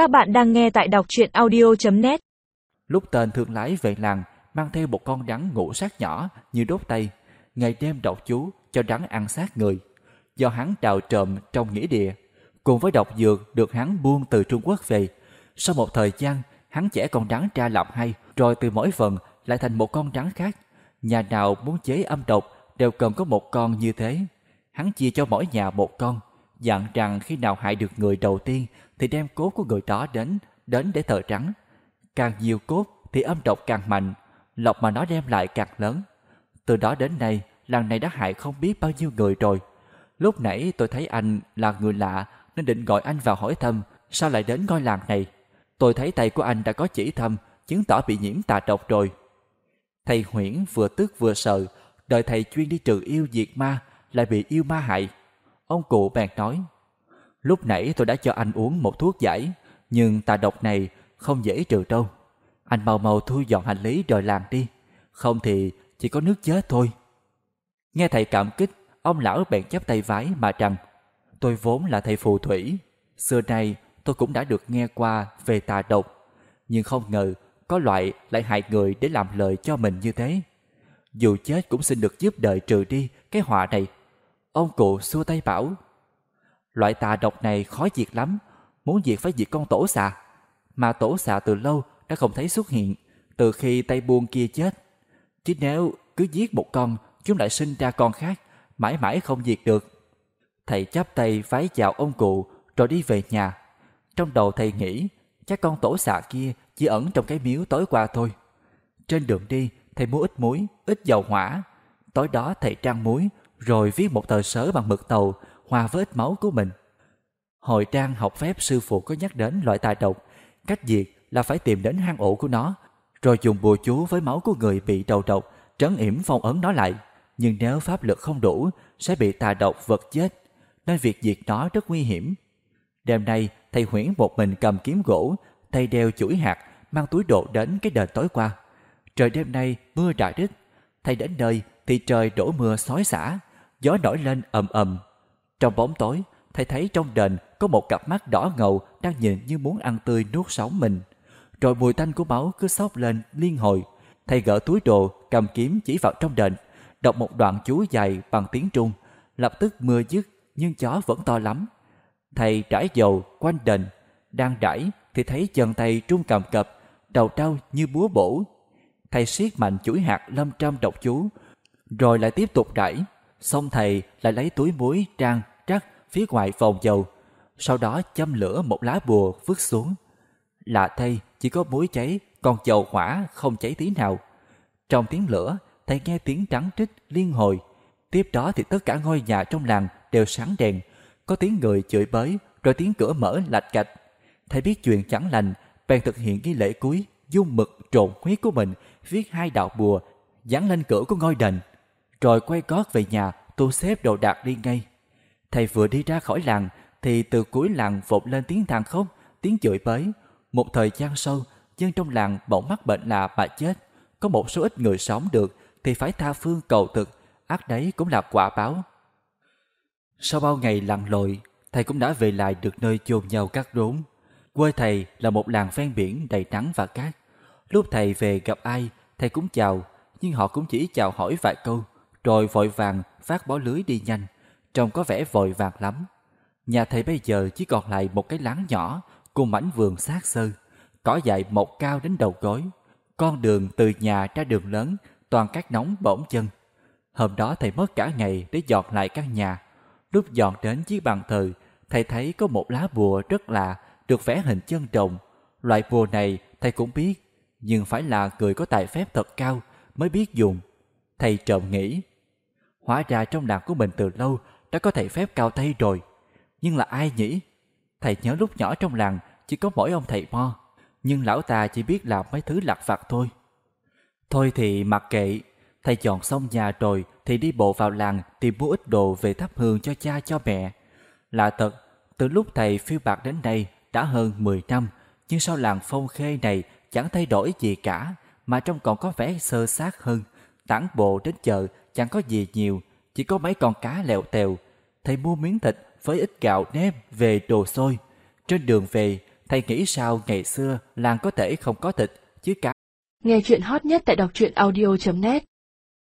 Các bạn đang nghe tại đọc truyện audio.net Lúc tên thương lái về làng mang theo một con rắn ngủ sát nhỏ như đốt tay, ngày đêm đọc chú cho rắn ăn sát người. Do hắn đào trộm trong nghĩa địa, cùng với độc dược được hắn buông từ Trung Quốc về. Sau một thời gian, hắn chẻ con rắn ra làm hay, rồi từ mỗi phần lại thành một con rắn khác. Nhà nào muốn chế âm độc đều cần có một con như thế. Hắn chia cho mỗi nhà một con, dặn rằng khi nào hại được người đầu tiên thì đem cốt của người đó đến, đến để thờ trắng Càng nhiều cốt thì âm độc càng mạnh, lộc mà nó đem lại càng lớn. Từ đó đến nay, làng này đã hại không biết bao nhiêu người rồi. Lúc nãy tôi thấy anh là người lạ nên định gọi anh vào hỏi thăm sao lại đến ngôi làng này. Tôi thấy tay của anh đã có chỉ thâm, chứng tỏ bị nhiễm tà độc rồi. Thầy Huyễn vừa tức vừa sợ, đợi thầy chuyên đi trừ yêu diệt ma, lại bị yêu ma hại. Ông cụ bèn nói, lúc nãy tôi đã cho anh uống một thuốc giải, nhưng tà độc này không dễ trừ đâu. Anh mau mau thu dọn hành lý rồi làm đi, không thì chỉ có nước chết thôi. Nghe thầy cảm kích, ông lão bèn chắp tay vái mà rằng, tôi vốn là thầy phù thủy, xưa nay tôi cũng đã được nghe qua về tà độc, nhưng không ngờ có loại lại hại người để làm lợi cho mình như thế. Dù chết cũng xin được giúp đời trừ đi cái họa này. Ông cụ xua tay bảo, loại tà độc này khó diệt lắm, muốn diệt phải diệt con tổ xà. Mà tổ xà từ lâu đã không thấy xuất hiện, từ khi tay buông kia chết. Chứ nếu cứ giết một con, chúng lại sinh ra con khác, mãi mãi không diệt được. Thầy chắp tay vái chào ông cụ rồi đi về nhà. Trong đầu thầy nghĩ, chắc con tổ xà kia chỉ ẩn trong cái miếu tối qua thôi. Trên đường đi, thầy mua ít muối, ít dầu hỏa. Tối đó thầy trang muối, rồi viết một tờ sớ bằng mực tàu, hòa với ít máu của mình. Hồi trang học phép sư phụ có nhắc đến loại tà độc, cách diệt là phải tìm đến hang ổ của nó, rồi dùng bùa chú với máu của người bị đầu độc, trấn yểm phong ấn nó lại. Nhưng nếu pháp lực không đủ, sẽ bị tà độc vật chết, nên việc diệt nó rất nguy hiểm. Đêm nay, thầy Huyễn một mình cầm kiếm gỗ, tay đeo chuỗi hạt, mang túi đồ đến cái đền tối qua. Trời đêm nay mưa rải rít, thầy đến nơi thì trời đổ mưa xói xả, gió nổi lên ầm ầm. Trong bóng tối, thầy thấy trong đền có một cặp mắt đỏ ngầu đang nhìn như muốn ăn tươi nuốt sống mình. Rồi mùi tanh của máu cứ xốc lên liên hồi. Thầy gỡ túi đồ, cầm kiếm chỉ vào trong đền, đọc một đoạn chú dài bằng tiếng Trung. Lập tức mưa dứt, nhưng chó vẫn to lắm. Thầy trải dầu quanh đền, đang trải thì thấy chân tay trung cầm cập, đầu trao như búa bổ. Thầy siết mạnh chuỗi hạt lâm trăm độc chú, rồi lại tiếp tục trải. Xong thầy lại lấy túi muối trang trắc phía ngoài vòng dầu, sau đó châm lửa một lá bùa vứt xuống. Lạ thay, chỉ có muối cháy, còn dầu hỏa không cháy tí nào. Trong tiếng lửa, thầy nghe tiếng trắng trích liên hồi. Tiếp đó thì tất cả ngôi nhà trong làng đều sáng đèn, có tiếng người chửi bới, rồi tiếng cửa mở lạch cạch. Thầy biết chuyện chẳng lành, bèn thực hiện nghi lễ cuối, dung mực trộn huyết của mình, viết hai đạo bùa, dán lên cửa của ngôi đền. Rồi quay gót về nhà, tu xếp đồ đạc đi ngay. Thầy vừa đi ra khỏi làng, thì từ cuối làng vọng lên tiếng than khóc, tiếng chửi bới. Một thời gian sau, dân trong làng bỗng mắc bệnh là bà chết. Có một số ít người sống được thì phải tha phương cầu thực, ác đấy cũng là quả báo. Sau bao ngày lặn lội, thầy cũng đã về lại được nơi chôn nhau cắt rốn. Quê thầy là một làng ven biển đầy nắng và cát. Lúc thầy về gặp ai, thầy cũng chào, nhưng họ cũng chỉ chào hỏi vài câu, rồi vội vàng phát bó lưới đi nhanh, trông có vẻ vội vàng lắm. Nhà thầy bây giờ chỉ còn lại một cái láng nhỏ cùng mảnh vườn sát sơ, cỏ dại mọc cao đến đầu gối. Con đường từ nhà ra đường lớn toàn cát nóng bỗng chân. Hôm đó thầy mất cả ngày để dọn lại căn nhà. Lúc dọn đến chiếc bàn thờ, thầy thấy có một lá bùa rất lạ được vẽ hình chân rồng. Loại bùa này thầy cũng biết, nhưng phải là người có tài phép thật cao mới biết dùng. Thầy trộm nghĩ, hóa ra trong làng của mình từ lâu đã có thầy phép cao tay rồi. Nhưng là ai nhỉ? Thầy nhớ lúc nhỏ trong làng chỉ có mỗi ông thầy Mo, nhưng lão ta chỉ biết làm mấy thứ lặt vặt thôi. Thôi thì mặc kệ, thầy chọn xong nhà rồi thì đi bộ vào làng tìm mua ít đồ về thắp hương cho cha cho mẹ. Là thật, từ lúc thầy phiêu bạc đến đây đã hơn 10 năm, nhưng sao làng phong khê này chẳng thay đổi gì cả, mà trông còn có vẻ sơ sát hơn. Tản bộ đến chợ chẳng có gì nhiều, chỉ có mấy con cá lèo tèo. Thầy mua miếng thịt với ít gạo nêm về đồ xôi. Trên đường về, thầy nghĩ sao ngày xưa làng có thể không có thịt, chứ cá Nghe chuyện hot nhất tại đọc truyện audio.net